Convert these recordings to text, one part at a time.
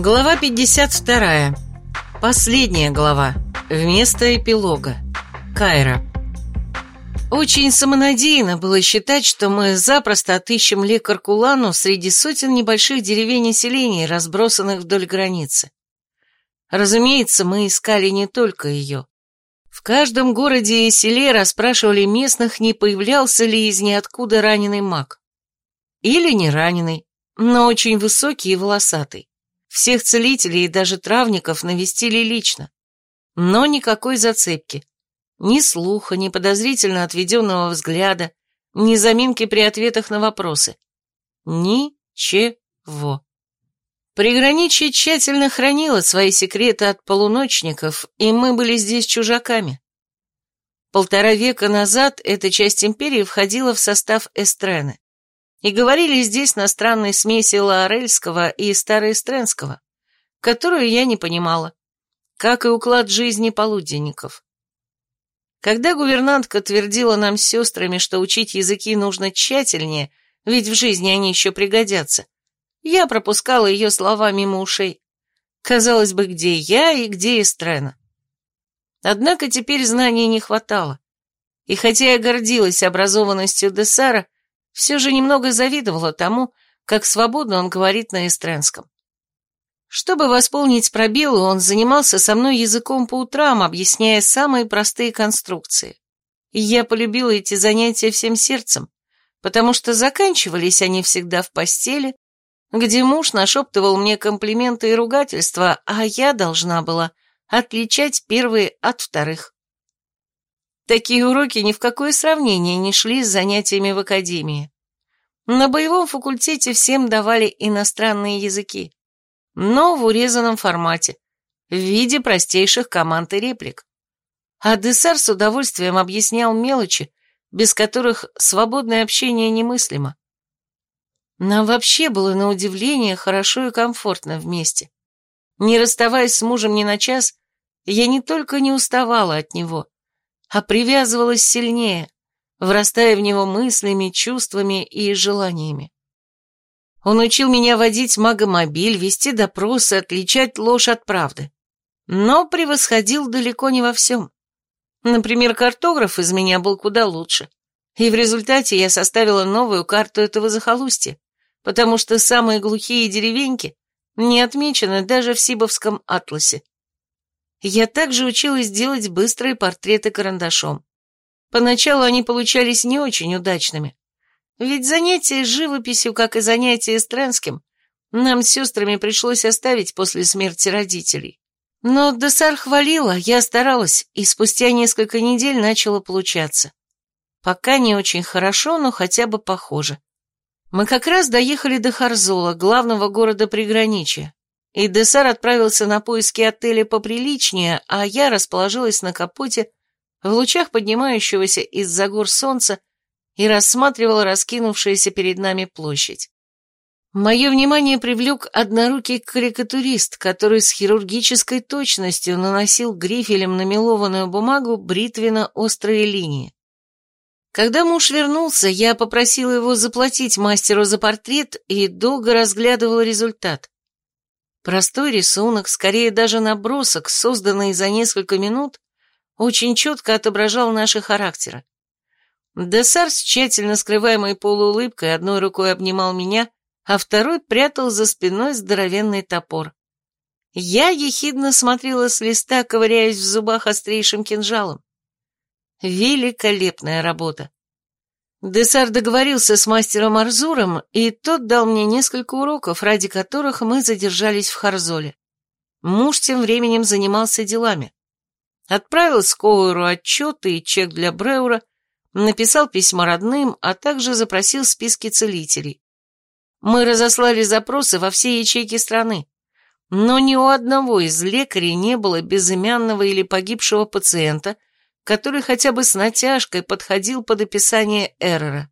Глава 52. Последняя глава. Вместо эпилога. Кайра. Очень самонадеянно было считать, что мы запросто отыщем лекарку Лану среди сотен небольших деревень и селений, разбросанных вдоль границы. Разумеется, мы искали не только ее. В каждом городе и селе расспрашивали местных, не появлялся ли из ниоткуда раненый маг. Или не раненый, но очень высокий и волосатый. Всех целителей и даже травников навестили лично. Но никакой зацепки. Ни слуха, ни подозрительно отведенного взгляда, ни заминки при ответах на вопросы. Ничего. Приграничье тщательно хранило свои секреты от полуночников, и мы были здесь чужаками. Полтора века назад эта часть империи входила в состав Эстрены. И говорили здесь на странной смеси лаорельского и староэстренского, которую я не понимала, как и уклад жизни полуденников. Когда гувернантка твердила нам с сестрами, что учить языки нужно тщательнее, ведь в жизни они еще пригодятся, я пропускала ее слова мимо ушей. Казалось бы, где я и где Эстрена. Однако теперь знаний не хватало. И хотя я гордилась образованностью Десара, все же немного завидовала тому, как свободно он говорит на эстренском. Чтобы восполнить пробелы, он занимался со мной языком по утрам, объясняя самые простые конструкции. И я полюбила эти занятия всем сердцем, потому что заканчивались они всегда в постели, где муж нашептывал мне комплименты и ругательства, а я должна была отличать первые от вторых. Такие уроки ни в какое сравнение не шли с занятиями в академии. На боевом факультете всем давали иностранные языки, но в урезанном формате, в виде простейших команд и реплик. А Дессар с удовольствием объяснял мелочи, без которых свободное общение немыслимо. Нам вообще было на удивление хорошо и комфортно вместе. Не расставаясь с мужем ни на час, я не только не уставала от него, а привязывалась сильнее, врастая в него мыслями, чувствами и желаниями. Он учил меня водить магомобиль, вести допросы, отличать ложь от правды. Но превосходил далеко не во всем. Например, картограф из меня был куда лучше. И в результате я составила новую карту этого захолустья потому что самые глухие деревеньки не отмечены даже в Сибовском атласе. Я также училась делать быстрые портреты карандашом. Поначалу они получались не очень удачными, ведь занятия живописью, как и занятия Стрэнским, нам с сестрами пришлось оставить после смерти родителей. Но Десар хвалила, я старалась, и спустя несколько недель начало получаться. Пока не очень хорошо, но хотя бы похоже. Мы как раз доехали до Харзола, главного города приграничья, и Десар отправился на поиски отеля поприличнее, а я расположилась на капоте в лучах поднимающегося из-за гор солнца и рассматривала раскинувшуюся перед нами площадь. Мое внимание привлек однорукий карикатурист, который с хирургической точностью наносил грифелем на мелованную бумагу бритвенно-острые линии. Когда муж вернулся, я попросила его заплатить мастеру за портрет и долго разглядывала результат. Простой рисунок, скорее даже набросок, созданный за несколько минут, очень четко отображал наши характеры. Десар с тщательно скрываемой полуулыбкой одной рукой обнимал меня, а второй прятал за спиной здоровенный топор. Я ехидно смотрела с листа, ковыряясь в зубах острейшим кинжалом. Великолепная работа. Десар договорился с мастером Арзуром, и тот дал мне несколько уроков, ради которых мы задержались в Харзоле. Муж тем временем занимался делами. Отправил Скоуэру отчеты и чек для Бреура, написал письма родным, а также запросил списки целителей. Мы разослали запросы во все ячейки страны, но ни у одного из лекарей не было безымянного или погибшего пациента, который хотя бы с натяжкой подходил под описание Эррора.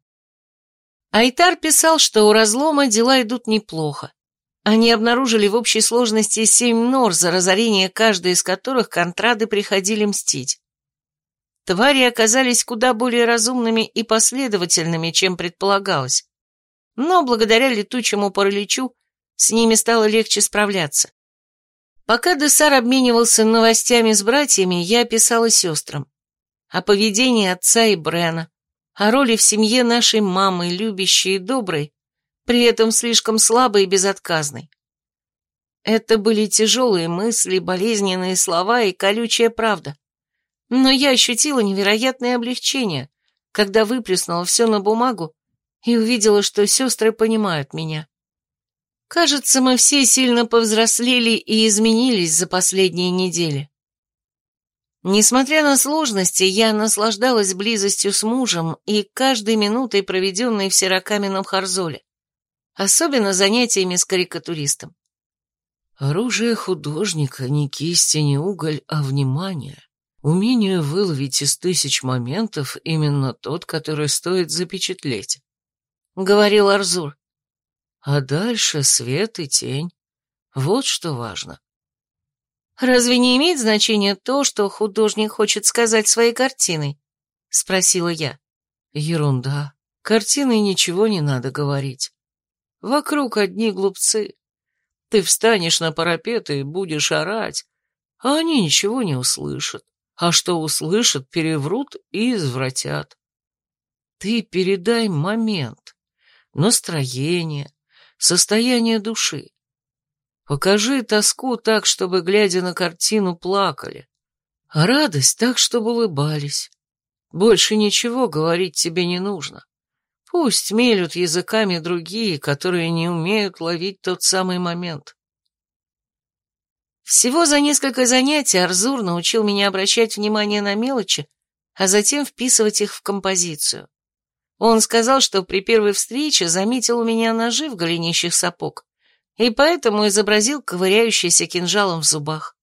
Айтар писал, что у разлома дела идут неплохо. Они обнаружили в общей сложности семь нор, за разорение каждой из которых контрады приходили мстить. Твари оказались куда более разумными и последовательными, чем предполагалось. Но благодаря летучему параличу с ними стало легче справляться. Пока Десар обменивался новостями с братьями, я писала сестрам. О поведении отца и Брена, о роли в семье нашей мамы, любящей и доброй, при этом слишком слабой и безотказной. Это были тяжелые мысли, болезненные слова и колючая правда. Но я ощутила невероятное облегчение, когда выплеснула все на бумагу и увидела, что сестры понимают меня. Кажется, мы все сильно повзрослели и изменились за последние недели. Несмотря на сложности, я наслаждалась близостью с мужем и каждой минутой, проведенной в серокаменном Харзоле, особенно занятиями с карикатуристом. Оружие художника не кисти, не уголь, а внимание. Умение выловить из тысяч моментов именно тот, который стоит запечатлеть. — говорил Арзур. А дальше свет и тень. Вот что важно. «Разве не имеет значения то, что художник хочет сказать своей картиной?» — спросила я. «Ерунда. Картиной ничего не надо говорить. Вокруг одни глупцы. Ты встанешь на парапет и будешь орать, а они ничего не услышат. А что услышат, переврут и извратят. Ты передай момент, настроение, состояние души. Покажи тоску так, чтобы, глядя на картину, плакали, а радость так, чтобы улыбались. Больше ничего говорить тебе не нужно. Пусть мелют языками другие, которые не умеют ловить тот самый момент. Всего за несколько занятий Арзур научил меня обращать внимание на мелочи, а затем вписывать их в композицию. Он сказал, что при первой встрече заметил у меня ножи в голенищах сапог, и поэтому изобразил ковыряющийся кинжалом в зубах.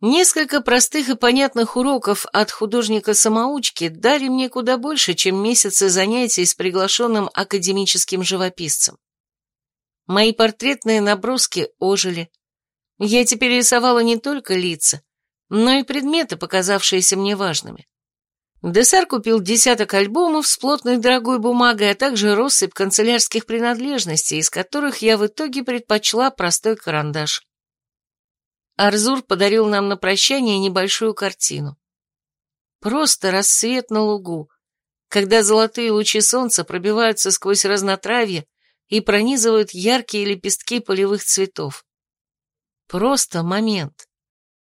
Несколько простых и понятных уроков от художника-самоучки дали мне куда больше, чем месяцы занятий с приглашенным академическим живописцем. Мои портретные наброски ожили. Я теперь рисовала не только лица, но и предметы, показавшиеся мне важными. Десар купил десяток альбомов с плотной дорогой бумагой, а также россыпь канцелярских принадлежностей, из которых я в итоге предпочла простой карандаш. Арзур подарил нам на прощание небольшую картину. Просто рассвет на лугу, когда золотые лучи солнца пробиваются сквозь разнотравье и пронизывают яркие лепестки полевых цветов. Просто момент.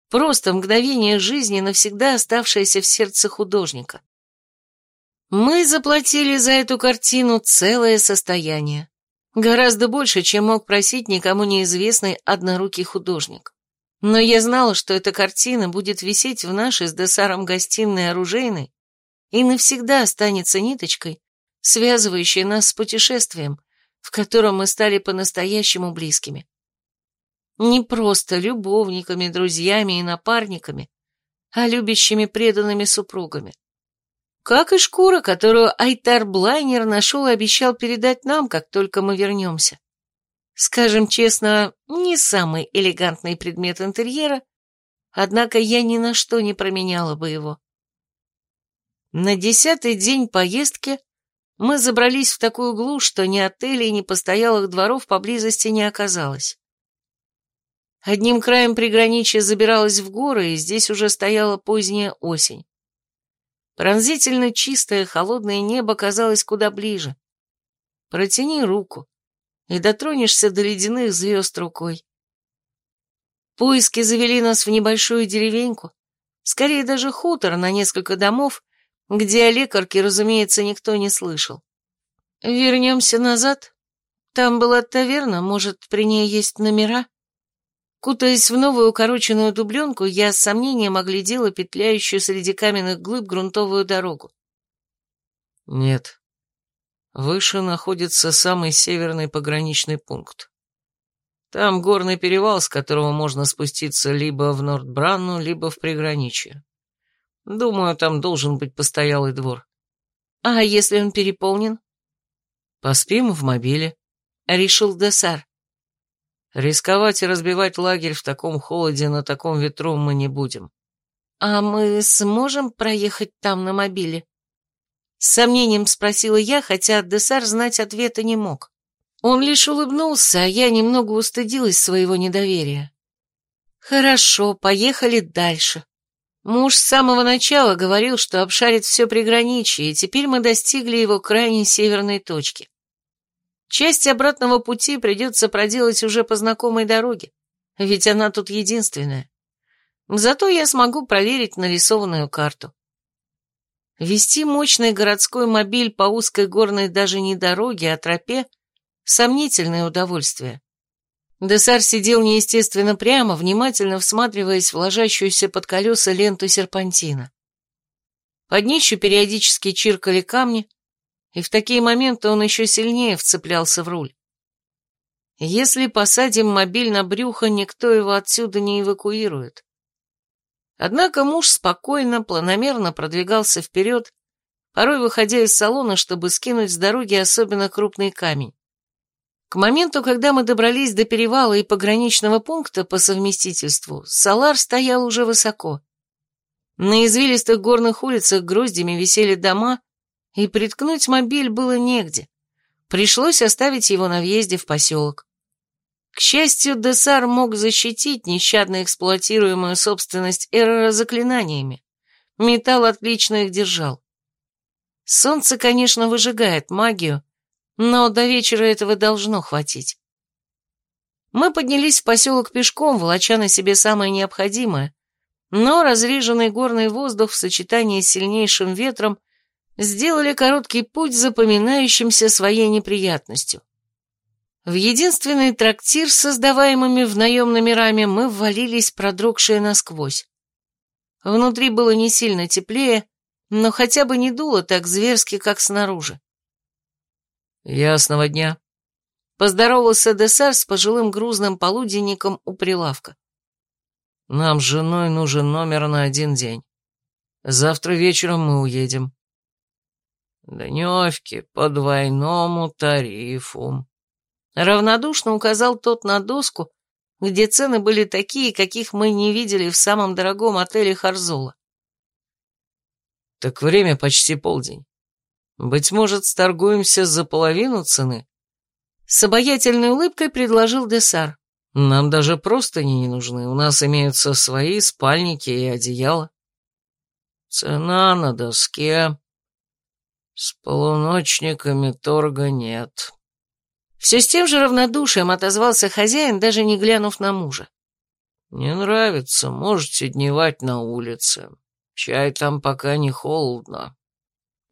Просто мгновение жизни, навсегда оставшееся в сердце художника. Мы заплатили за эту картину целое состояние. Гораздо больше, чем мог просить никому неизвестный однорукий художник. Но я знала, что эта картина будет висеть в нашей с Десаром гостиной оружейной и навсегда останется ниточкой, связывающей нас с путешествием, в котором мы стали по-настоящему близкими. Не просто любовниками, друзьями и напарниками, а любящими преданными супругами. Как и шкура, которую Айтар Блайнер нашел и обещал передать нам, как только мы вернемся. Скажем честно, не самый элегантный предмет интерьера, однако я ни на что не променяла бы его. На десятый день поездки мы забрались в такую глушь, что ни отелей, ни постоялых дворов поблизости не оказалось. Одним краем приграничья забиралась в горы, и здесь уже стояла поздняя осень. Пронзительно чистое холодное небо казалось куда ближе. Протяни руку, и дотронешься до ледяных звезд рукой. Поиски завели нас в небольшую деревеньку, скорее даже хутор на несколько домов, где о лекарке, разумеется, никто не слышал. Вернемся назад. Там была таверна, может, при ней есть номера? Кутаясь в новую укороченную дубленку, я с сомнением оглядела петляющую среди каменных глыб грунтовую дорогу. Нет. Выше находится самый северный пограничный пункт. Там горный перевал, с которого можно спуститься либо в Нордбранну, либо в приграничье. Думаю, там должен быть постоялый двор. А если он переполнен? Поспим в мобиле, решил Десар. Рисковать и разбивать лагерь в таком холоде на таком ветру мы не будем. А мы сможем проехать там на мобиле? С сомнением спросила я, хотя Десар знать ответа не мог. Он лишь улыбнулся, а я немного устыдилась своего недоверия. Хорошо, поехали дальше. Муж с самого начала говорил, что обшарит все приграничье, и теперь мы достигли его крайней северной точки. Часть обратного пути придется проделать уже по знакомой дороге, ведь она тут единственная. Зато я смогу проверить нарисованную карту. Вести мощный городской мобиль по узкой горной даже не дороге, а тропе — сомнительное удовольствие. Десар сидел неестественно прямо, внимательно всматриваясь в ложащуюся под колеса ленту серпантина. Под днищу периодически чиркали камни, и в такие моменты он еще сильнее вцеплялся в руль. Если посадим мобиль на брюхо, никто его отсюда не эвакуирует. Однако муж спокойно, планомерно продвигался вперед, порой выходя из салона, чтобы скинуть с дороги особенно крупный камень. К моменту, когда мы добрались до перевала и пограничного пункта по совместительству, Салар стоял уже высоко. На извилистых горных улицах гроздями висели дома, и приткнуть мобиль было негде. Пришлось оставить его на въезде в поселок. К счастью, Десар мог защитить нещадно эксплуатируемую собственность Эрора заклинаниями. Металл отлично их держал. Солнце, конечно, выжигает магию, но до вечера этого должно хватить. Мы поднялись в поселок пешком, волоча на себе самое необходимое, но разреженный горный воздух в сочетании с сильнейшим ветром сделали короткий путь запоминающимся своей неприятностью. В единственный трактир создаваемыми в наем номерами мы ввалились, продрогшие насквозь. Внутри было не сильно теплее, но хотя бы не дуло так зверски, как снаружи. «Ясного дня», — поздоровался Десар с пожилым грузным полуденником у прилавка. «Нам с женой нужен номер на один день. Завтра вечером мы уедем». «Дневки по двойному тарифу», — равнодушно указал тот на доску, где цены были такие, каких мы не видели в самом дорогом отеле Харзола. «Так время почти полдень. Быть может, сторгуемся за половину цены?» С обаятельной улыбкой предложил Десар. «Нам даже простыни не нужны, у нас имеются свои спальники и одеяла». «Цена на доске. С полуночниками торга нет». Все с тем же равнодушием отозвался хозяин, даже не глянув на мужа. «Не нравится, можете дневать на улице. Чай там пока не холодно».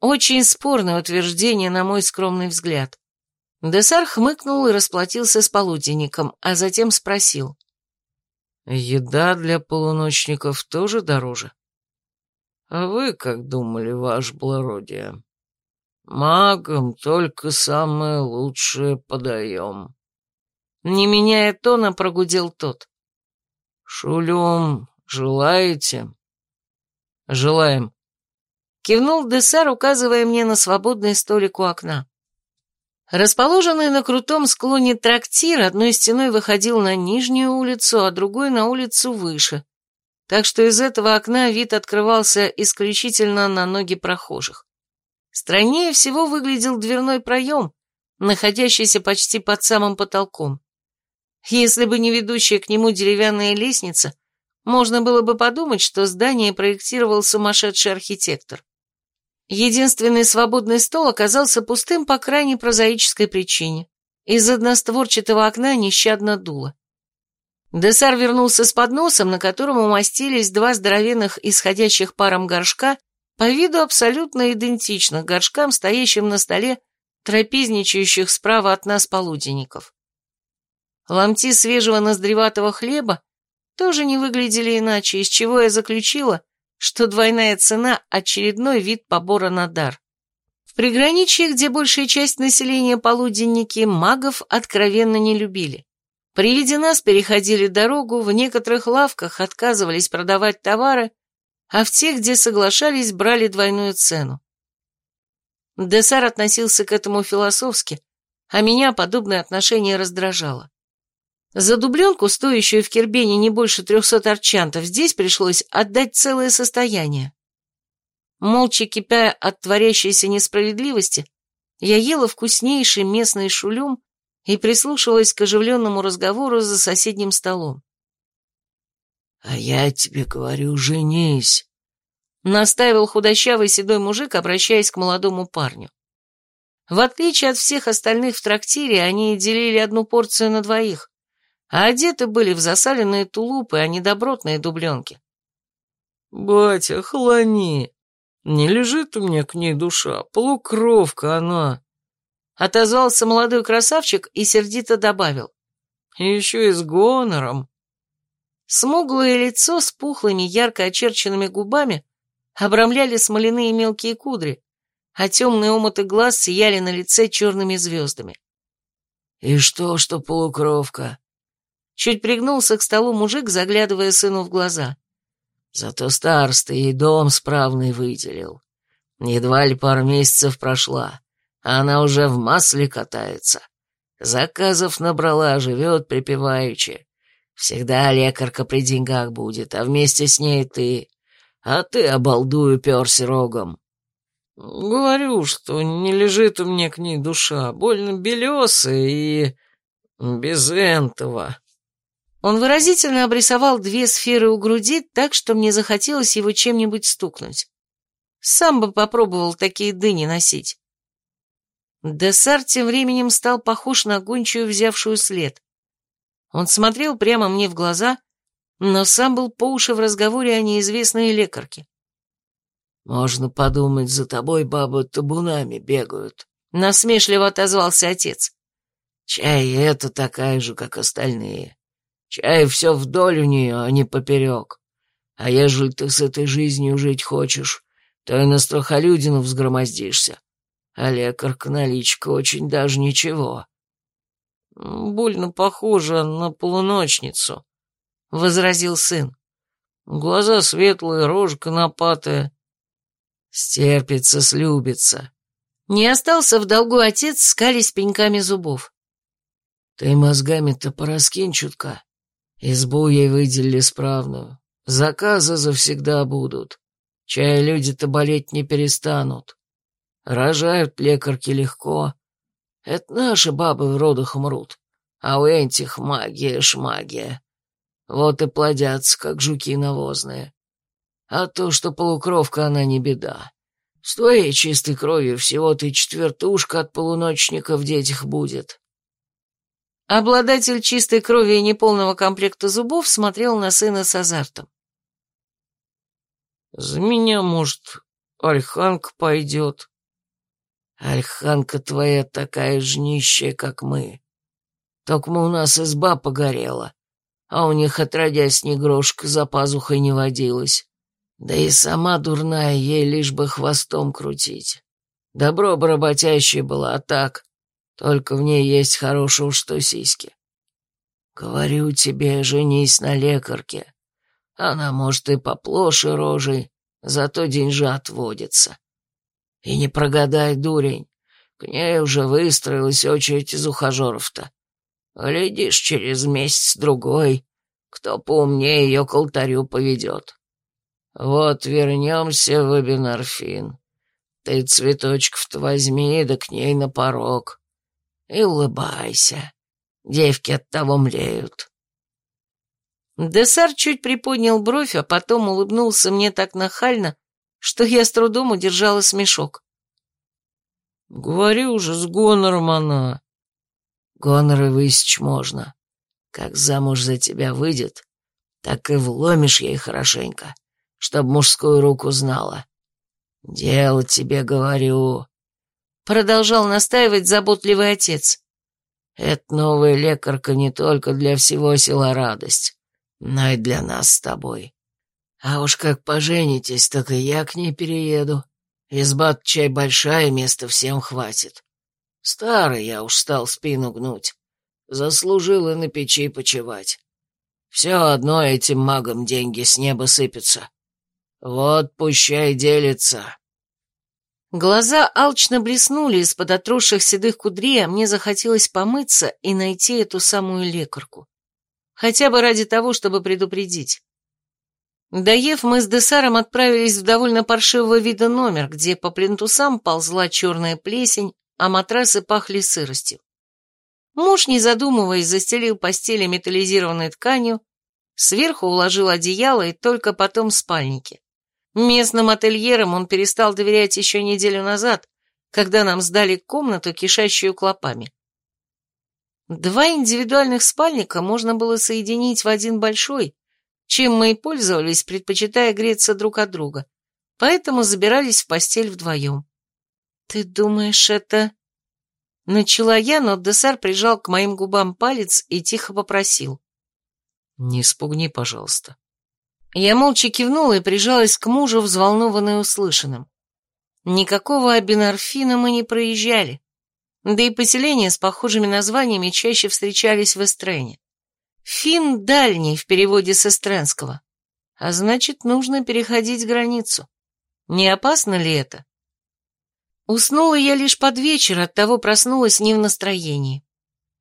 Очень спорное утверждение, на мой скромный взгляд. Десар хмыкнул и расплатился с полуденником, а затем спросил. «Еда для полуночников тоже дороже?» «А вы как думали, ваше благородие? Магам только самое лучшее подаем». Не меняя тона, прогудел тот. «Шулюм, желаете?» «Желаем», Кивнул Десар, указывая мне на свободный столик у окна. Расположенный на крутом склоне трактир одной стеной выходил на нижнюю улицу, а другой на улицу выше, так что из этого окна вид открывался исключительно на ноги прохожих. Страннее всего выглядел дверной проем, находящийся почти под самым потолком. Если бы не ведущая к нему деревянная лестница, можно было бы подумать, что здание проектировал сумасшедший архитектор. Единственный свободный стол оказался пустым по крайне прозаической причине. Из одностворчатого окна нещадно дуло. Десар вернулся с подносом, на котором умостились два здоровенных исходящих паром горшка, по виду абсолютно идентичных горшкам, стоящим на столе трапезничающих справа от нас полуденников. Ломти свежего ноздреватого хлеба тоже не выглядели иначе, из чего я заключила, что двойная цена – очередной вид побора на дар. В приграничье, где большая часть населения полуденники, магов откровенно не любили. При виде нас переходили дорогу, в некоторых лавках отказывались продавать товары, а в тех, где соглашались, брали двойную цену. Десар относился к этому философски, а меня подобное отношение раздражало. За дубленку, стоящую в Кербене не больше трехсот арчантов, здесь пришлось отдать целое состояние. Молча кипя от творящейся несправедливости, я ела вкуснейший местный шулюм и прислушивалась к оживленному разговору за соседним столом. А я тебе говорю, женись. Настаивал худощавый седой мужик, обращаясь к молодому парню. В отличие от всех остальных в трактире, они делили одну порцию на двоих, а одеты были в засаленные тулупы, а не добротные дубленки. «Батя, хлани! Не лежит у меня к ней душа, полукровка она!» Отозвался молодой красавчик и сердито добавил. «Еще и с гонором!» Смуглое лицо с пухлыми, ярко очерченными губами обрамляли смоляные мелкие кудри, а темные омуты глаз сияли на лице черными звездами. «И что, что полукровка?» Чуть пригнулся к столу мужик, заглядывая сыну в глаза. «Зато староста ей дом справный выделил. Едва ли пару месяцев прошла, а она уже в масле катается. Заказов набрала, живет припеваючи. Всегда лекарка при деньгах будет, а вместе с ней ты. А ты, обалдую, перся рогом. Говорю, что не лежит у меня к ней душа, больно белесая и... без этого. Он выразительно обрисовал две сферы у груди так, что мне захотелось его чем-нибудь стукнуть. Сам бы попробовал такие дыни носить. Десарт тем временем стал похож на гончую, взявшую след. Он смотрел прямо мне в глаза, но сам был по уши в разговоре о неизвестной лекарке. «Можно подумать, за тобой бабы табунами бегают», — насмешливо отозвался отец. «Чай это такая же, как остальные. Чай все вдоль у нее, а не поперек. А ежели ты с этой жизнью жить хочешь, то и на страхолюдину взгромоздишься. А лекарка-наличка очень даже ничего». «Больно похоже на полуночницу», — возразил сын. «Глаза светлые, рожа конопатая». «Стерпится, слюбится». Не остался в долгу отец, скались пеньками зубов. «Ты мозгами-то пораскинь чутка. Избу ей выделили справную. Заказы завсегда будут. Чай люди-то болеть не перестанут. Рожают лекарки легко, это наши бабы в родах умрут, а у этих магия шмагия. Вот и плодятся, как жуки навозные. А то, что полукровка, она не беда. С твоей чистой кровью всего-то и четвертушка от полуночника в детях будет. Обладатель чистой крови и неполного комплекта зубов смотрел на сына с азартом. «За меня, может, Альханка пойдет?» Альханка твоя такая же нищая, как мы. Только у нас изба погорела, а у них, отродясь, ни грошка за пазухой не водилась. Да и сама дурная, ей лишь бы хвостом крутить. Добро бы работящая была, а так, только в ней есть хорошего что сиськи. Говорю тебе, женись на лекарке. Она, может, и поплоше рожей, зато деньжат водится. И не прогадай, дурень, к ней уже выстроилась очередь из ухажеров-то. Глядишь, через месяц-другой, кто поумнее ее к алтарю поведет. Вот вернемся в Эбинарфин. Ты цветочков-то возьми, да к ней на порог. И улыбайся. Девки от того млеют. Десар чуть приподнял бровь, а потом улыбнулся мне так нахально, что я с трудом удержала смешок. «Говорю уже, с гонором она». «Гоноры высечь можно. Как замуж за тебя выйдет, так и вломишь ей хорошенько, чтоб мужскую руку знала. Дело тебе, говорю». Продолжал настаивать заботливый отец. «Это новая лекарка не только для всего села радость, но и для нас с тобой. А уж как поженитесь, так и я к ней перееду. изба чай большая, места всем хватит. Старый я уж стал спину гнуть. Заслужил и на печи почевать. Все одно этим магам деньги с неба сыпятся. Вот пущай делится. Глаза алчно блеснули из-под отросших седых кудрей, а мне захотелось помыться и найти эту самую лекарку. Хотя бы ради того, чтобы предупредить. Доев, мы с Десаром отправились в довольно паршивого вида номер, где по плинтусам ползла черная плесень, а матрасы пахли сыростью. Муж, не задумываясь, застелил постели металлизированной тканью, Сверху уложил одеяло и только потом спальники. Местным ательерам он перестал доверять еще неделю назад, когда нам сдали комнату, кишащую клопами. Два индивидуальных спальника можно было соединить в один большой, чем мы и пользовались, предпочитая греться друг от друга, поэтому забирались в постель вдвоем. «Ты думаешь, это...» Начала я, но Десар прижал к моим губам палец и тихо попросил. «Не спугни, пожалуйста». Я молча кивнула и прижалась к мужу, взволнованной услышанным. Никакого абинорфина мы не проезжали. Да и поселения с похожими названиями чаще встречались в Эстрене. Фин дальний в переводе с эстренского. А значит, нужно переходить границу. Не опасно ли это? Уснула я лишь под вечер, оттого проснулась не в настроении.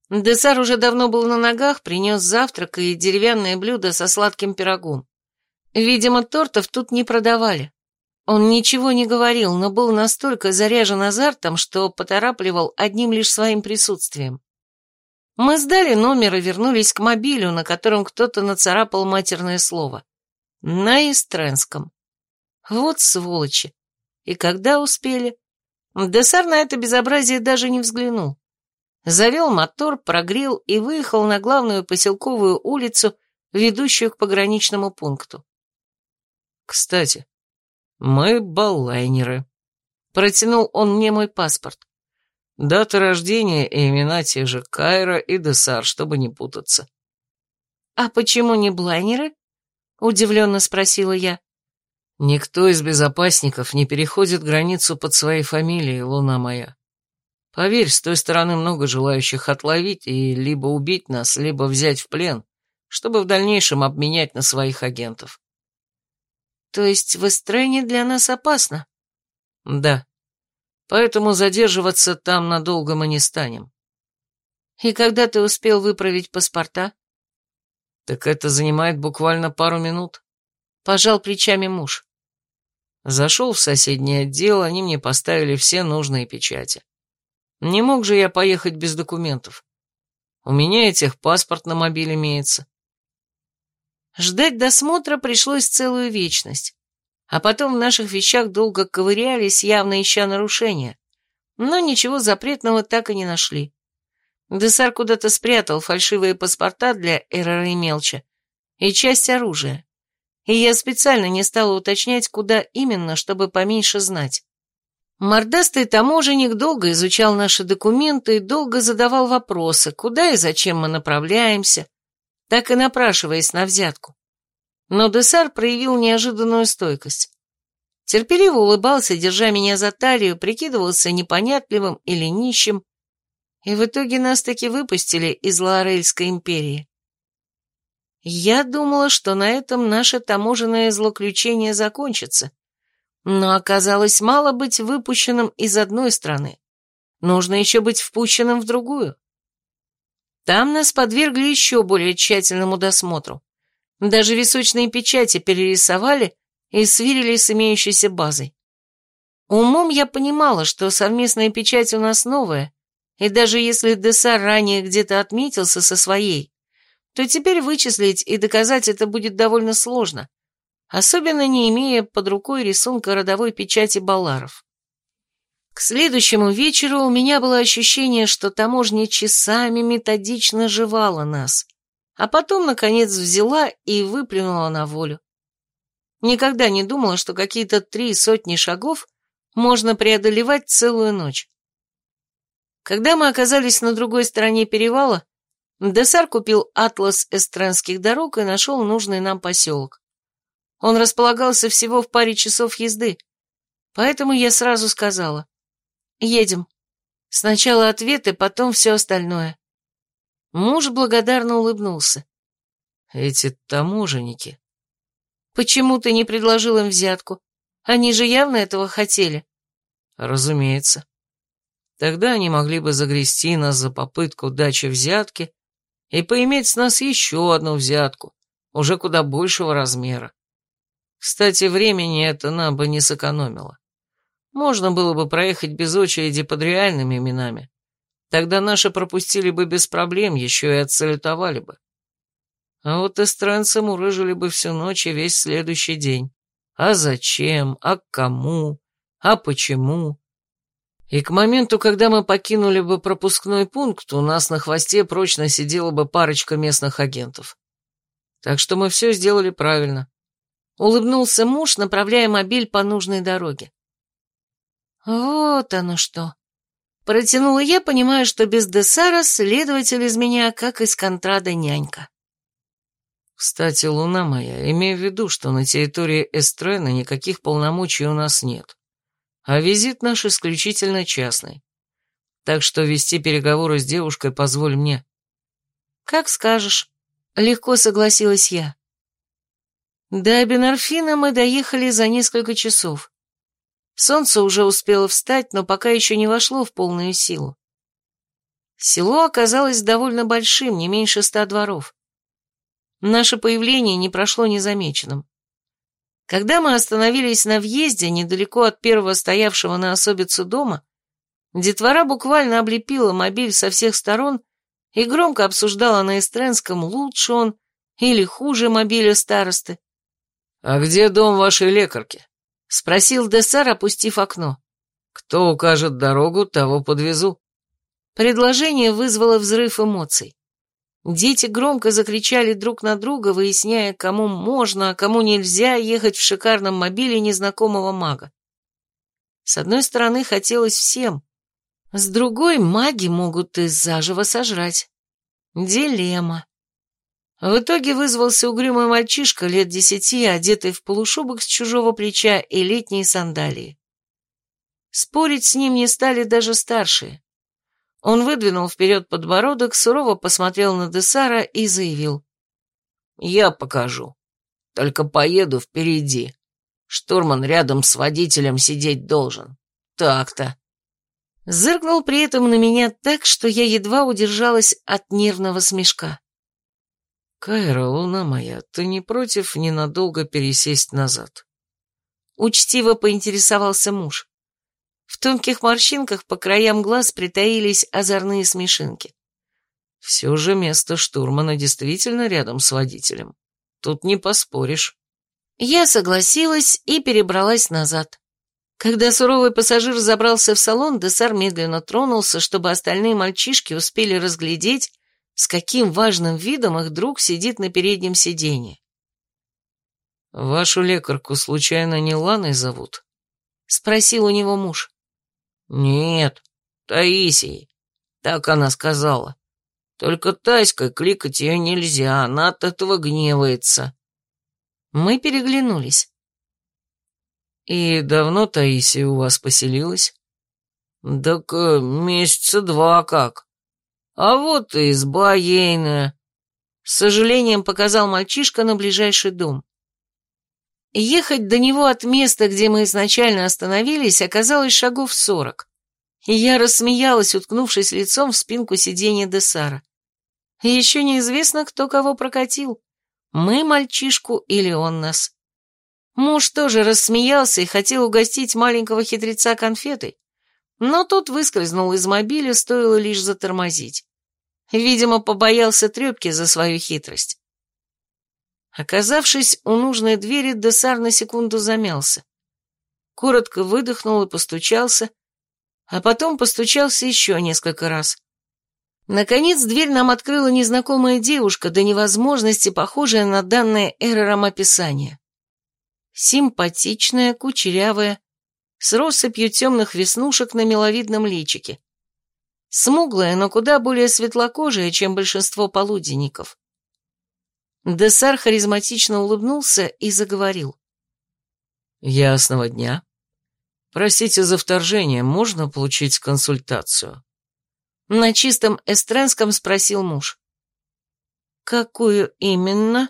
Десар уже давно был на ногах, принес завтрак и деревянное блюдо со сладким пирогом. Видимо, тортов тут не продавали. Он ничего не говорил, но был настолько заряжен азартом, что поторапливал одним лишь своим присутствием. Мы сдали номер и вернулись к мобилю, на котором кто-то нацарапал матерное слово. На истренском. Вот сволочи. И когда успели? Десар на это безобразие даже не взглянул. Завел мотор, прогрел и выехал на главную поселковую улицу, ведущую к пограничному пункту. Кстати, мы баллайнеры. Протянул он мне мой паспорт. Дата рождения и имена те же Кайра и Десар, чтобы не путаться. «А почему не блайнеры?» — удивленно спросила я. Никто из безопасников не переходит границу под своей фамилией, луна моя. Поверь, с той стороны много желающих отловить и либо убить нас, либо взять в плен, чтобы в дальнейшем обменять на своих агентов. То есть в Эстрене для нас опасно? Да. Поэтому задерживаться там надолго мы не станем. И когда ты успел выправить паспорта? Так это занимает буквально пару минут. Пожал плечами муж. Зашел в соседний отдел, они мне поставили все нужные печати. Не мог же я поехать без документов. У меня этих паспорт на мобиле имеется. Ждать досмотра пришлось целую вечность. А потом в наших вещах долго ковырялись, явно ища нарушения. Но ничего запретного так и не нашли. Десар куда-то спрятал фальшивые паспорта для Эрора и Мелча и часть оружия и я специально не стала уточнять, куда именно, чтобы поменьше знать. Мордастый таможенник долго изучал наши документы и долго задавал вопросы, куда и зачем мы направляемся, так и напрашиваясь на взятку. Но Десар проявил неожиданную стойкость. Терпеливо улыбался, держа меня за талию, прикидывался непонятливым или нищим, и в итоге нас таки выпустили из Лаорельской империи. Я думала, что на этом наше таможенное злоключение закончится. Но оказалось мало быть выпущенным из одной страны. Нужно еще быть впущенным в другую. Там нас подвергли еще более тщательному досмотру. Даже височные печати перерисовали и сверили с имеющейся базой. Умом я понимала, что совместная печать у нас новая, и даже если Десар ранее где-то отметился со своей, то теперь вычислить и доказать это будет довольно сложно, особенно не имея под рукой рисунка родовой печати Баларов. К следующему вечеру у меня было ощущение, что таможня часами методично жевала нас, а потом, наконец, взяла и выплюнула на волю. Никогда не думала, что какие-то три сотни шагов можно преодолевать целую ночь. Когда мы оказались на другой стороне перевала, Десар купил атлас эстренских дорог и нашел нужный нам поселок. Он располагался всего в паре часов езды, поэтому я сразу сказала. «Едем. Сначала ответы, потом все остальное». Муж благодарно улыбнулся. «Эти таможенники». «Почему ты не предложил им взятку? Они же явно этого хотели». «Разумеется. Тогда они могли бы загрести нас за попытку дачи взятки и поиметь с нас еще одну взятку, уже куда большего размера. Кстати, времени это нам бы не сэкономило. Можно было бы проехать без очереди под реальными именами. Тогда наши пропустили бы без проблем, еще и отсалютовали бы. А вот эстранцы мурыжили бы всю ночь и весь следующий день. А зачем? А кому? А почему? И к моменту, когда мы покинули бы пропускной пункт, у нас на хвосте прочно сидела бы парочка местных агентов. Так что мы все сделали правильно. Улыбнулся муж, направляя мобиль по нужной дороге. Вот оно что. Протянула я, понимая, что без Десара следователь из меня, как из контрада нянька. Кстати, луна моя, имею в виду, что на территории Эстрена никаких полномочий у нас нет а визит наш исключительно частный. Так что вести переговоры с девушкой позволь мне». «Как скажешь», — легко согласилась я. До Бенорфина мы доехали за несколько часов. Солнце уже успело встать, но пока еще не вошло в полную силу. Село оказалось довольно большим, не меньше ста дворов. Наше появление не прошло незамеченным. Когда мы остановились на въезде, недалеко от первого стоявшего на особицу дома, детвора буквально облепила мобиль со всех сторон и громко обсуждала на эстренском, лучше он или хуже мобиля старосты. «А где дом вашей лекарки?» — спросил Десар, опустив окно. «Кто укажет дорогу, того подвезу». Предложение вызвало взрыв эмоций. Дети громко закричали друг на друга, выясняя, кому можно, а кому нельзя ехать в шикарном мобиле незнакомого мага. С одной стороны, хотелось всем, с другой, маги могут и заживо сожрать. Дилемма. В итоге вызвался угрюмый мальчишка лет десяти, одетый в полушубок с чужого плеча и летние сандалии. Спорить с ним не стали даже старшие. Он выдвинул вперед подбородок, сурово посмотрел на Десара и заявил. «Я покажу. Только поеду впереди. Штурман рядом с водителем сидеть должен. Так-то». Зыркнул при этом на меня так, что я едва удержалась от нервного смешка. «Кайра, луна моя, ты не против ненадолго пересесть назад?» Учтиво поинтересовался муж. В тонких морщинках по краям глаз притаились озорные смешинки. Все же место штурмана действительно рядом с водителем. Тут не поспоришь. Я согласилась и перебралась назад. Когда суровый пассажир забрался в салон, Десар медленно тронулся, чтобы остальные мальчишки успели разглядеть, с каким важным видом их друг сидит на переднем сиденье. «Вашу лекарку случайно не Ланой зовут?» — спросил у него муж. «Нет, Таисией», — так она сказала. «Только Таськой кликать ее нельзя, она от этого гневается». Мы переглянулись. «И давно Таисия у вас поселилась?» «Так э, месяца два как. А вот и изба ейная», — с сожалением показал мальчишка на ближайший дом. Ехать до него от места, где мы изначально остановились, оказалось шагов сорок. И я рассмеялась, уткнувшись лицом в спинку сиденья Десара. Еще неизвестно, кто кого прокатил. Мы мальчишку или он нас. Муж тоже рассмеялся и хотел угостить маленького хитреца конфетой, но тот выскользнул из мобиля, стоило лишь затормозить. Видимо, побоялся трепки за свою хитрость. Оказавшись у нужной двери, Десар на секунду замялся. Коротко выдохнул и постучался, а потом постучался еще несколько раз. Наконец дверь нам открыла незнакомая девушка, до невозможности похожая на данное Эрером описание. Симпатичная, кучерявая, с россыпью темных веснушек на миловидном личике. Смуглая, но куда более светлокожая, чем большинство полуденников. Десар харизматично улыбнулся и заговорил. «Ясного дня. Простите за вторжение, можно получить консультацию?» На чистом эстренском спросил муж. «Какую именно?»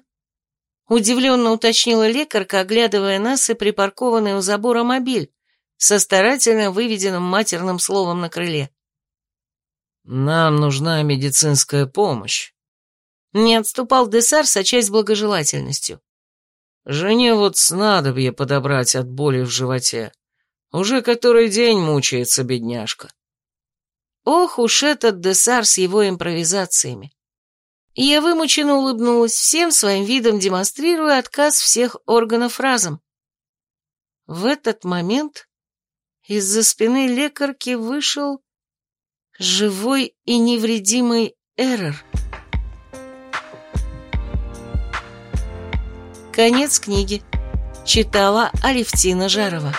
Удивленно уточнила лекарка, оглядывая нас и припаркованный у забора мобиль со старательно выведенным матерным словом на крыле. «Нам нужна медицинская помощь», не отступал Десар, сочась благожелательностью. «Жене вот снадобье подобрать от боли в животе. Уже который день мучается бедняжка». Ох уж этот Десар с его импровизациями. Я вымученно улыбнулась, всем своим видом демонстрируя отказ всех органов разом. В этот момент из-за спины лекарки вышел живой и невредимый Эррор. Конец книги. Читала Алевтина Жарова.